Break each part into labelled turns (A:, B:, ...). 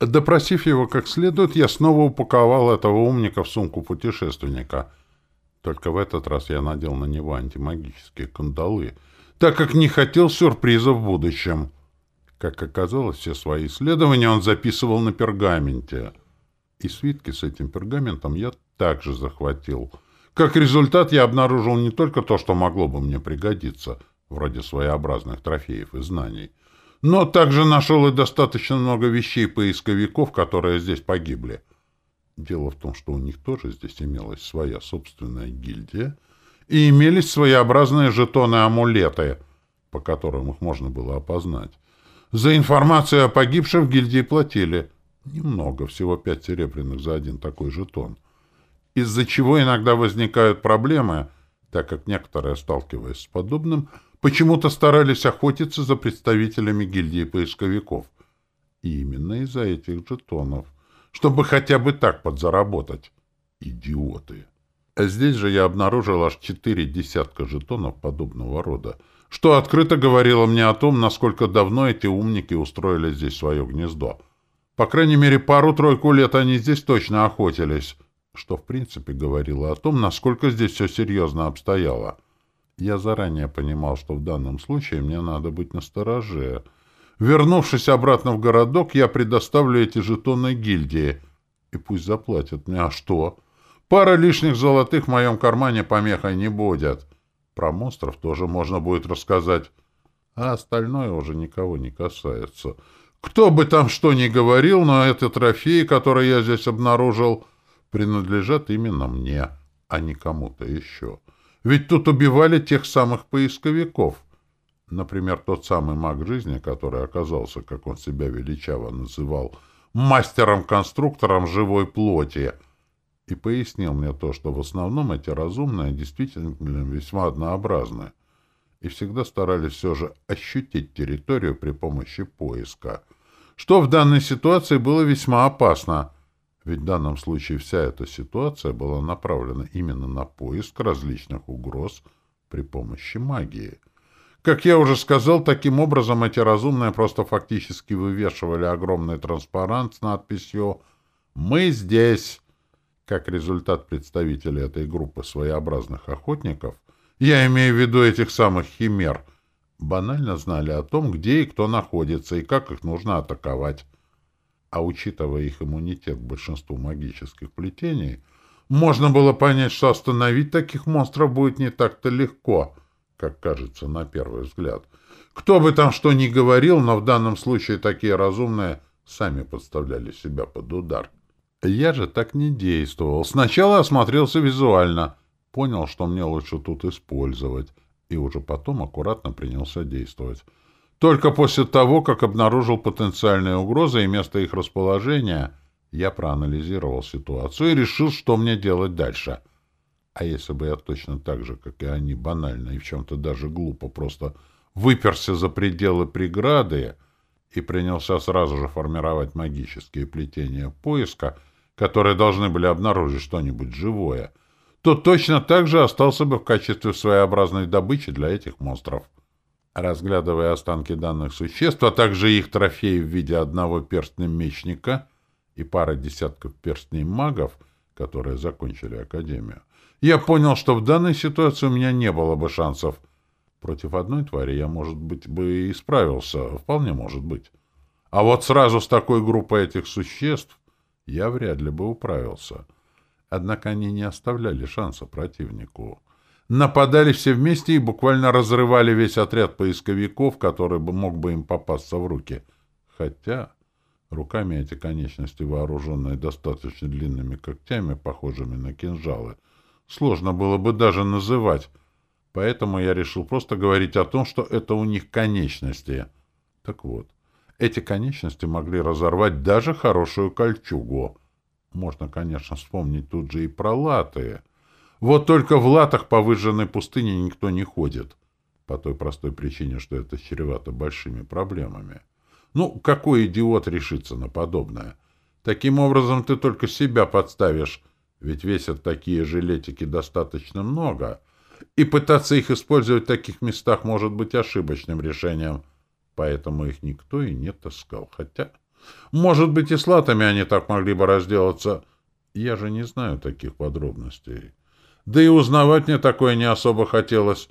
A: Допросив его как следует, я снова упаковал этого умника в сумку путешественника. Только в этот раз я надел на него антимагические кандалы, так как не хотел сюрприза в будущем. Как оказалось, все свои исследования он записывал на пергаменте. И свитки с этим пергаментом я также захватил. Как результат, я обнаружил не только то, что могло бы мне пригодиться, вроде своеобразных трофеев и знаний, но также нашел и достаточно много вещей поисковиков, которые здесь погибли. Дело в том, что у них тоже здесь имелась своя собственная гильдия, и имелись своеобразные жетоны-амулеты, по которым их можно было опознать. За информацию о погибших в гильдии платили. Немного, всего пять серебряных за один такой жетон. Из-за чего иногда возникают проблемы, так как некоторые, сталкиваясь с подобным, почему-то старались охотиться за представителями гильдии поисковиков. И именно из-за этих жетонов. Чтобы хотя бы так подзаработать. Идиоты. А здесь же я обнаружил аж четыре десятка жетонов подобного рода, что открыто говорило мне о том, насколько давно эти умники устроили здесь свое гнездо. По крайней мере, пару-тройку лет они здесь точно охотились, что в принципе говорило о том, насколько здесь все серьезно обстояло. Я заранее понимал, что в данном случае мне надо быть настороже. Вернувшись обратно в городок, я предоставлю эти жетоны гильдии. И пусть заплатят мне. А что? Пара лишних золотых в моем кармане помехой не будет. Про монстров тоже можно будет рассказать. А остальное уже никого не касается. Кто бы там что ни говорил, но это трофеи, которые я здесь обнаружил, принадлежат именно мне, а не кому-то еще. Ведь тут убивали тех самых поисковиков. Например, тот самый маг жизни, который оказался, как он себя величаво называл, мастером-конструктором живой плоти, и пояснил мне то, что в основном эти разумные действительно весьма однообразны и всегда старались все же ощутить территорию при помощи поиска, что в данной ситуации было весьма опасно — ведь в данном случае вся эта ситуация была направлена именно на поиск различных угроз при помощи магии. Как я уже сказал, таким образом эти разумные просто фактически вывешивали огромный транспарант с надписью «Мы здесь». Как результат представители этой группы своеобразных охотников, я имею в виду этих самых химер, банально знали о том, где и кто находится, и как их нужно атаковать а учитывая их иммунитет к большинству магических плетений, можно было понять, что остановить таких монстров будет не так-то легко, как кажется на первый взгляд. Кто бы там что ни говорил, но в данном случае такие разумные сами подставляли себя под удар. Я же так не действовал. Сначала осмотрелся визуально, понял, что мне лучше тут использовать, и уже потом аккуратно принялся действовать. Только после того, как обнаружил потенциальные угрозы и место их расположения, я проанализировал ситуацию и решил, что мне делать дальше. А если бы я точно так же, как и они, банально и в чем-то даже глупо просто выперся за пределы преграды и принялся сразу же формировать магические плетения поиска, которые должны были обнаружить что-нибудь живое, то точно так же остался бы в качестве своеобразной добычи для этих монстров. Разглядывая останки данных существ, а также их трофеи в виде одного перстня мечника и пары десятков перстней магов, которые закончили Академию, я понял, что в данной ситуации у меня не было бы шансов. Против одной твари я, может быть, бы и справился, вполне может быть. А вот сразу с такой группой этих существ я вряд ли бы управился. Однако они не оставляли шанса противнику нападали все вместе и буквально разрывали весь отряд поисковиков, который бы мог бы им попасться в руки. Хотя руками эти конечности, вооруженные достаточно длинными когтями, похожими на кинжалы, сложно было бы даже называть. Поэтому я решил просто говорить о том, что это у них конечности. Так вот, эти конечности могли разорвать даже хорошую кольчугу. Можно, конечно, вспомнить тут же и про латы — вот только в латах по выжженной пустыне никто не ходит. По той простой причине, что это чревато большими проблемами. Ну, какой идиот решится на подобное? Таким образом ты только себя подставишь, ведь весят такие жилетики достаточно много, и пытаться их использовать в таких местах может быть ошибочным решением, поэтому их никто и не таскал. Хотя Может быть, и с латами они так могли бы разделаться. Я же не знаю таких подробностей. Да и узнавать мне такое не особо хотелось.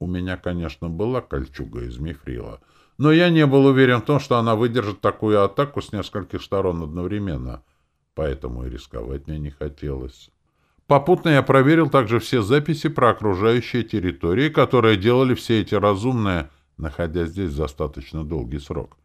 A: У меня, конечно, была кольчуга из мифрила, но я не был уверен в том, что она выдержит такую атаку с нескольких сторон одновременно, поэтому и рисковать мне не хотелось. Попутно я проверил также все записи про окружающие территории, которые делали все эти разумные, находясь здесь достаточно долгий срок.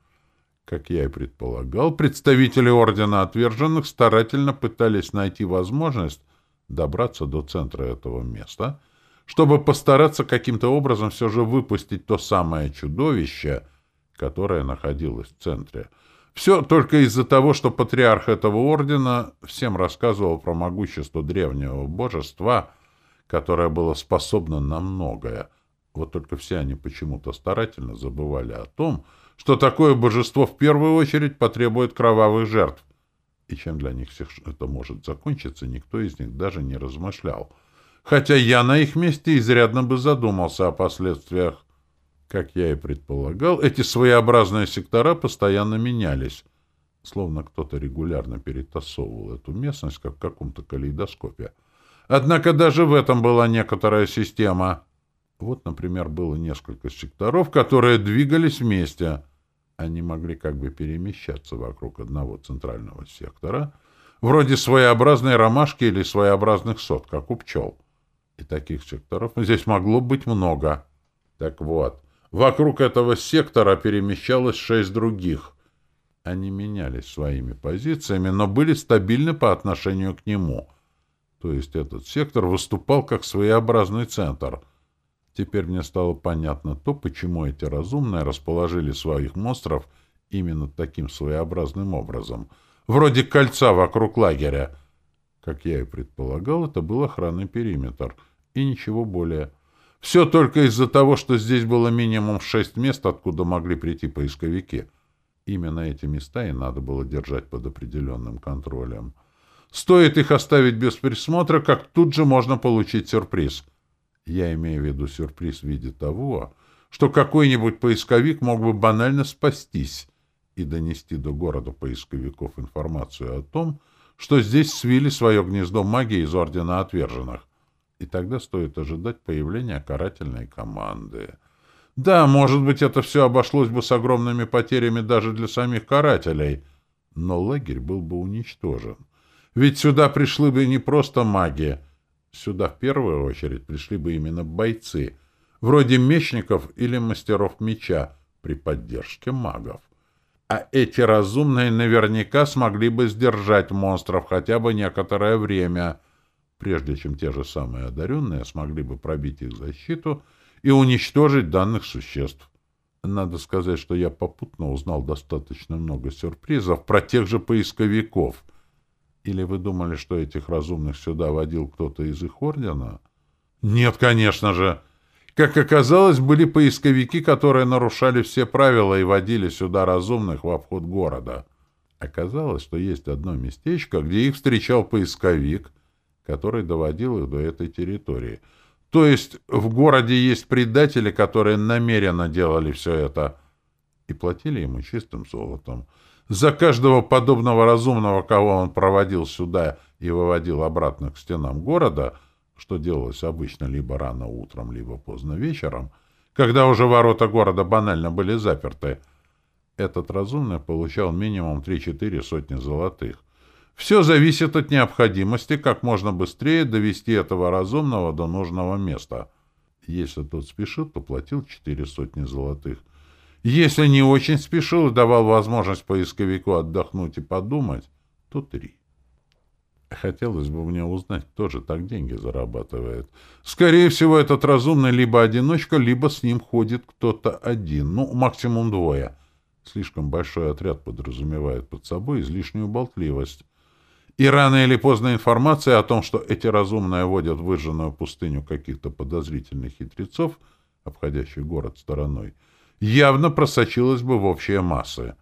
A: Как я и предполагал, представители Ордена Отверженных старательно пытались найти возможность добраться до центра этого места, чтобы постараться каким-то образом все же выпустить то самое чудовище, которое находилось в центре. Все только из-за того, что патриарх этого ордена всем рассказывал про могущество древнего божества, которое было способно на многое. Вот только все они почему-то старательно забывали о том, что такое божество в первую очередь потребует кровавых жертв. И чем для них всех это может закончиться, никто из них даже не размышлял. Хотя я на их месте изрядно бы задумался о последствиях. Как я и предполагал, эти своеобразные сектора постоянно менялись, словно кто-то регулярно перетасовывал эту местность, как в каком-то калейдоскопе. Однако даже в этом была некоторая система. Вот, например, было несколько секторов, которые двигались вместе — они могли как бы перемещаться вокруг одного центрального сектора, вроде своеобразной ромашки или своеобразных сот, как у пчел. И таких секторов здесь могло быть много. Так вот, вокруг этого сектора перемещалось шесть других. Они менялись своими позициями, но были стабильны по отношению к нему. То есть этот сектор выступал как своеобразный центр — Теперь мне стало понятно то, почему эти разумные расположили своих монстров именно таким своеобразным образом. Вроде кольца вокруг лагеря. Как я и предполагал, это был охранный периметр. И ничего более. Все только из-за того, что здесь было минимум шесть мест, откуда могли прийти поисковики. Именно эти места и надо было держать под определенным контролем. Стоит их оставить без присмотра, как тут же можно получить сюрприз — я имею в виду сюрприз в виде того, что какой-нибудь поисковик мог бы банально спастись и донести до города поисковиков информацию о том, что здесь свили свое гнездо магии из Ордена Отверженных. И тогда стоит ожидать появления карательной команды. Да, может быть, это все обошлось бы с огромными потерями даже для самих карателей, но лагерь был бы уничтожен. Ведь сюда пришли бы не просто маги, Сюда в первую очередь пришли бы именно бойцы, вроде мечников или мастеров меча, при поддержке магов. А эти разумные наверняка смогли бы сдержать монстров хотя бы некоторое время, прежде чем те же самые одаренные смогли бы пробить их защиту и уничтожить данных существ. Надо сказать, что я попутно узнал достаточно много сюрпризов про тех же поисковиков — или вы думали, что этих разумных сюда водил кто-то из их ордена? Нет, конечно же. Как оказалось, были поисковики, которые нарушали все правила и водили сюда разумных в обход города. Оказалось, что есть одно местечко, где их встречал поисковик, который доводил их до этой территории. То есть в городе есть предатели, которые намеренно делали все это и платили ему чистым золотом. За каждого подобного разумного, кого он проводил сюда и выводил обратно к стенам города, что делалось обычно либо рано утром, либо поздно вечером, когда уже ворота города банально были заперты, этот разумный получал минимум 3-4 сотни золотых. Все зависит от необходимости как можно быстрее довести этого разумного до нужного места. Если тот спешил, то платил 4 сотни золотых. Если не очень спешил и давал возможность поисковику отдохнуть и подумать, то три. Хотелось бы мне узнать, кто же так деньги зарабатывает. Скорее всего, этот разумный либо одиночка, либо с ним ходит кто-то один, ну, максимум двое. Слишком большой отряд подразумевает под собой излишнюю болтливость. И рано или поздно информация о том, что эти разумные водят в выжженную пустыню каких-то подозрительных хитрецов, обходящих город стороной, — явно просочилась бы в общие массы.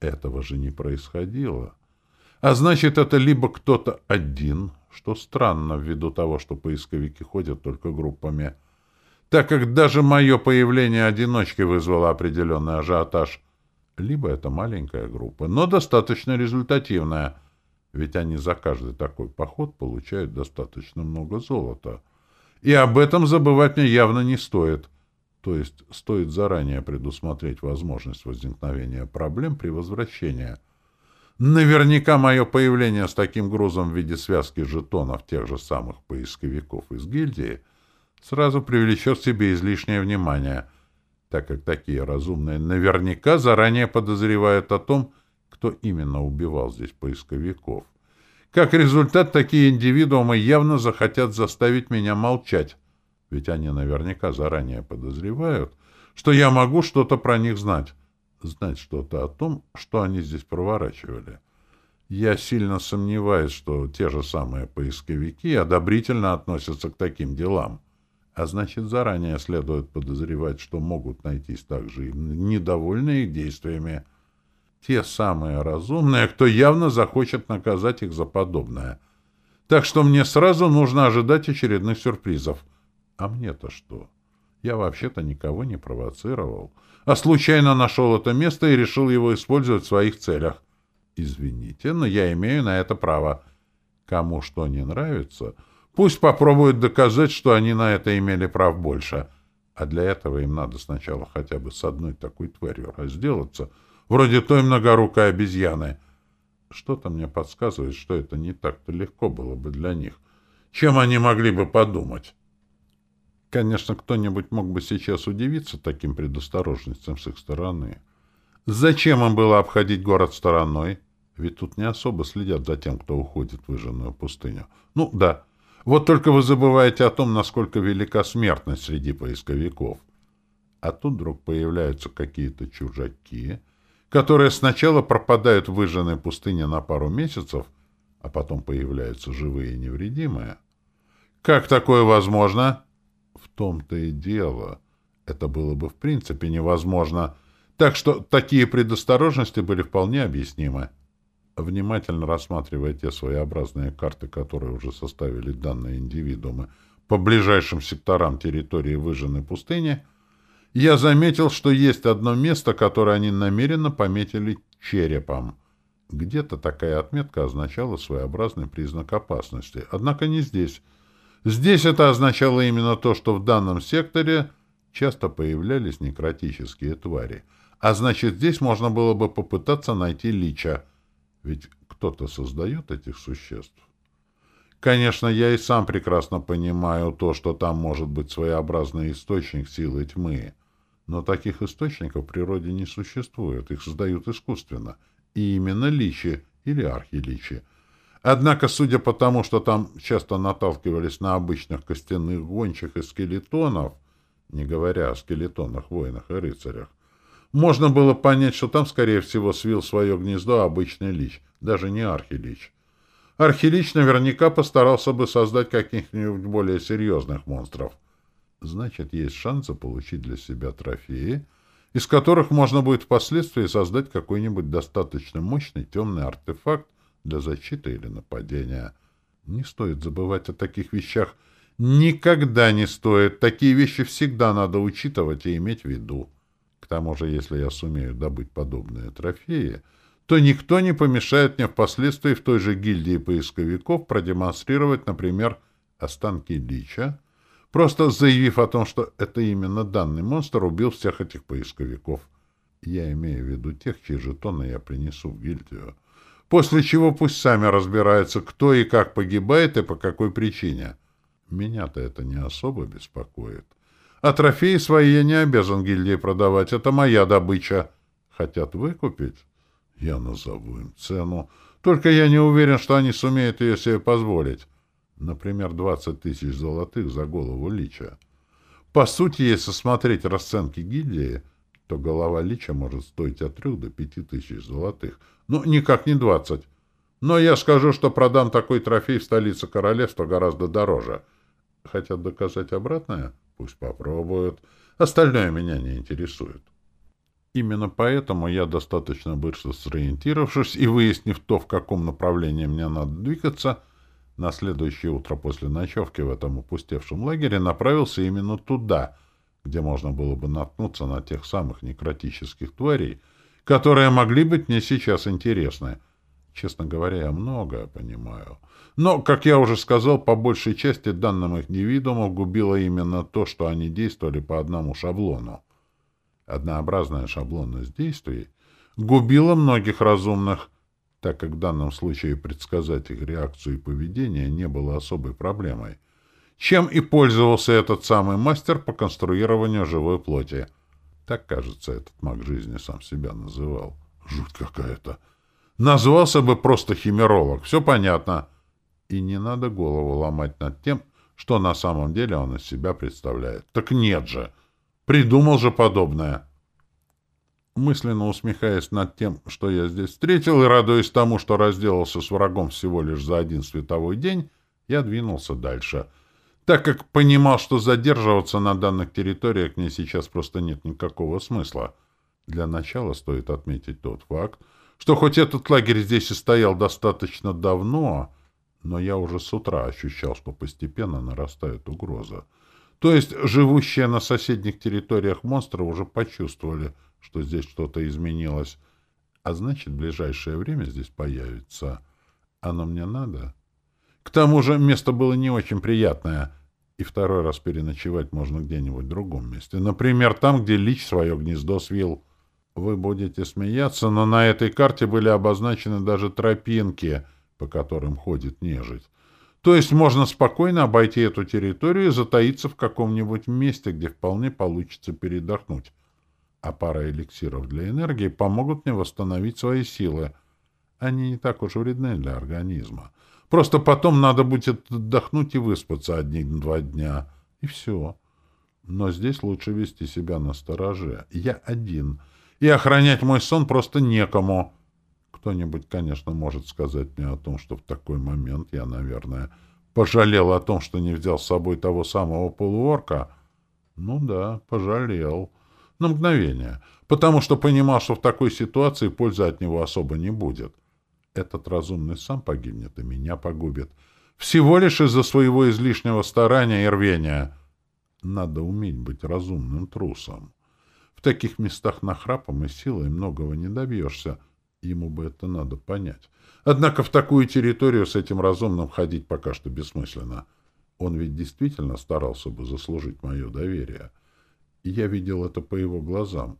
A: Этого же не происходило. А значит, это либо кто-то один, что странно ввиду того, что поисковики ходят только группами, так как даже мое появление одиночки вызвало определенный ажиотаж, Либо это маленькая группа, но достаточно результативная, ведь они за каждый такой поход получают достаточно много золота. И об этом забывать мне явно не стоит. То есть стоит заранее предусмотреть возможность возникновения проблем при возвращении. Наверняка мое появление с таким грузом в виде связки жетонов тех же самых поисковиков из гильдии сразу привлечет к себе излишнее внимание — так как такие разумные наверняка заранее подозревают о том, кто именно убивал здесь поисковиков. Как результат, такие индивидуумы явно захотят заставить меня молчать, ведь они наверняка заранее подозревают, что я могу что-то про них знать, знать что-то о том, что они здесь проворачивали. Я сильно сомневаюсь, что те же самые поисковики одобрительно относятся к таким делам. А значит, заранее следует подозревать, что могут найтись также и недовольные их действиями. Те самые разумные, кто явно захочет наказать их за подобное. Так что мне сразу нужно ожидать очередных сюрпризов. А мне-то что? Я вообще-то никого не провоцировал, а случайно нашел это место и решил его использовать в своих целях. Извините, но я имею на это право. Кому что не нравится — Пусть попробуют доказать, что они на это имели прав больше. А для этого им надо сначала хотя бы с одной такой тварью разделаться, вроде той многорукой обезьяны. Что-то мне подсказывает, что это не так-то легко было бы для них. Чем они могли бы подумать? Конечно, кто-нибудь мог бы сейчас удивиться таким предосторожностям с их стороны. Зачем им было обходить город стороной? Ведь тут не особо следят за тем, кто уходит в выжженную пустыню. Ну, да, вот только вы забываете о том, насколько велика смертность среди поисковиков. А тут вдруг появляются какие-то чужаки, которые сначала пропадают в выжженной пустыне на пару месяцев, а потом появляются живые и невредимые. Как такое возможно? В том-то и дело. Это было бы в принципе невозможно. Так что такие предосторожности были вполне объяснимы. Внимательно рассматривая те своеобразные карты, которые уже составили данные индивидуумы по ближайшим секторам территории выжженной пустыни, я заметил, что есть одно место, которое они намеренно пометили черепом. Где-то такая отметка означала своеобразный признак опасности. Однако не здесь. Здесь это означало именно то, что в данном секторе часто появлялись некротические твари. А значит, здесь можно было бы попытаться найти лича — ведь кто-то создает этих существ. Конечно, я и сам прекрасно понимаю то, что там может быть своеобразный источник силы тьмы, но таких источников в природе не существует, их создают искусственно, и именно личи или архиличи. Однако, судя по тому, что там часто наталкивались на обычных костяных гончих и скелетонов, не говоря о скелетонах, воинах и рыцарях, можно было понять, что там, скорее всего, свил свое гнездо обычный лич, даже не архилич. Архилич наверняка постарался бы создать каких-нибудь более серьезных монстров. Значит, есть шанс заполучить для себя трофеи, из которых можно будет впоследствии создать какой-нибудь достаточно мощный темный артефакт для защиты или нападения. Не стоит забывать о таких вещах. Никогда не стоит. Такие вещи всегда надо учитывать и иметь в виду. К тому же, если я сумею добыть подобные трофеи, то никто не помешает мне впоследствии в той же гильдии поисковиков продемонстрировать, например, останки Лича, просто заявив о том, что это именно данный монстр убил всех этих поисковиков. Я имею в виду тех, чьи жетоны я принесу в гильдию. После чего пусть сами разбираются, кто и как погибает и по какой причине. Меня-то это не особо беспокоит. А трофеи свои я не обязан гильдии продавать. Это моя добыча. Хотят выкупить? Я назову им цену. Только я не уверен, что они сумеют ее себе позволить. Например, 20 тысяч золотых за голову лича. По сути, если смотреть расценки гильдии, то голова лича может стоить от трех до пяти тысяч золотых. Ну, никак не двадцать. Но я скажу, что продам такой трофей в столице королевства гораздо дороже. Хотят доказать обратное? Пусть попробуют. Остальное меня не интересует. Именно поэтому я, достаточно быстро сориентировавшись и выяснив то, в каком направлении мне надо двигаться, на следующее утро после ночевки в этом опустевшем лагере направился именно туда, где можно было бы наткнуться на тех самых некротических тварей, которые могли быть мне сейчас интересны. Честно говоря, я многое понимаю. Но, как я уже сказал, по большей части данным их невидимых губило именно то, что они действовали по одному шаблону. Однообразная шаблонность действий губила многих разумных, так как в данном случае предсказать их реакцию и поведение не было особой проблемой. Чем и пользовался этот самый мастер по конструированию живой плоти. Так, кажется, этот маг жизни сам себя называл. Жуть какая-то. Назвался бы просто химеролог. Все понятно. И не надо голову ломать над тем, что на самом деле он из себя представляет. Так нет же. Придумал же подобное. Мысленно усмехаясь над тем, что я здесь встретил, и радуясь тому, что разделался с врагом всего лишь за один световой день, я двинулся дальше, так как понимал, что задерживаться на данных территориях мне сейчас просто нет никакого смысла. Для начала стоит отметить тот факт, что хоть этот лагерь здесь и стоял достаточно давно, но я уже с утра ощущал, что постепенно нарастает угроза. То есть живущие на соседних территориях монстры уже почувствовали, что здесь что-то изменилось, а значит, в ближайшее время здесь появится. Оно мне надо? К тому же место было не очень приятное, и второй раз переночевать можно где-нибудь в другом месте. Например, там, где Лич свое гнездо свил. Вы будете смеяться, но на этой карте были обозначены даже тропинки — по которым ходит нежить. То есть можно спокойно обойти эту территорию и затаиться в каком-нибудь месте, где вполне получится передохнуть. А пара эликсиров для энергии помогут мне восстановить свои силы. Они не так уж вредны для организма. Просто потом надо будет отдохнуть и выспаться одни-два дня. И все. Но здесь лучше вести себя на стороже. Я один. И охранять мой сон просто некому. Кто-нибудь, конечно, может сказать мне о том, что в такой момент я, наверное, пожалел о том, что не взял с собой того самого полуорка. Ну да, пожалел. На мгновение. Потому что понимал, что в такой ситуации пользы от него особо не будет. Этот разумный сам погибнет и меня погубит. Всего лишь из-за своего излишнего старания и рвения. Надо уметь быть разумным трусом. В таких местах нахрапом и силой многого не добьешься — Ему бы это надо понять. Однако в такую территорию с этим разумным ходить пока что бессмысленно. Он ведь действительно старался бы заслужить мое доверие. Я видел это по его глазам.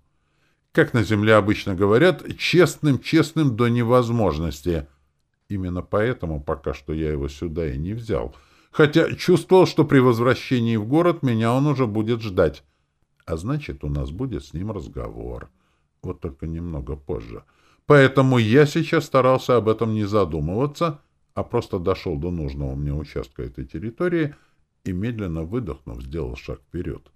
A: Как на земле обычно говорят, честным-честным до невозможности. Именно поэтому пока что я его сюда и не взял. Хотя чувствовал, что при возвращении в город меня он уже будет ждать. А значит, у нас будет с ним разговор. Вот только немного позже. — Поэтому я сейчас старался об этом не задумываться, а просто дошел до нужного мне участка этой территории и, медленно выдохнув, сделал шаг вперед.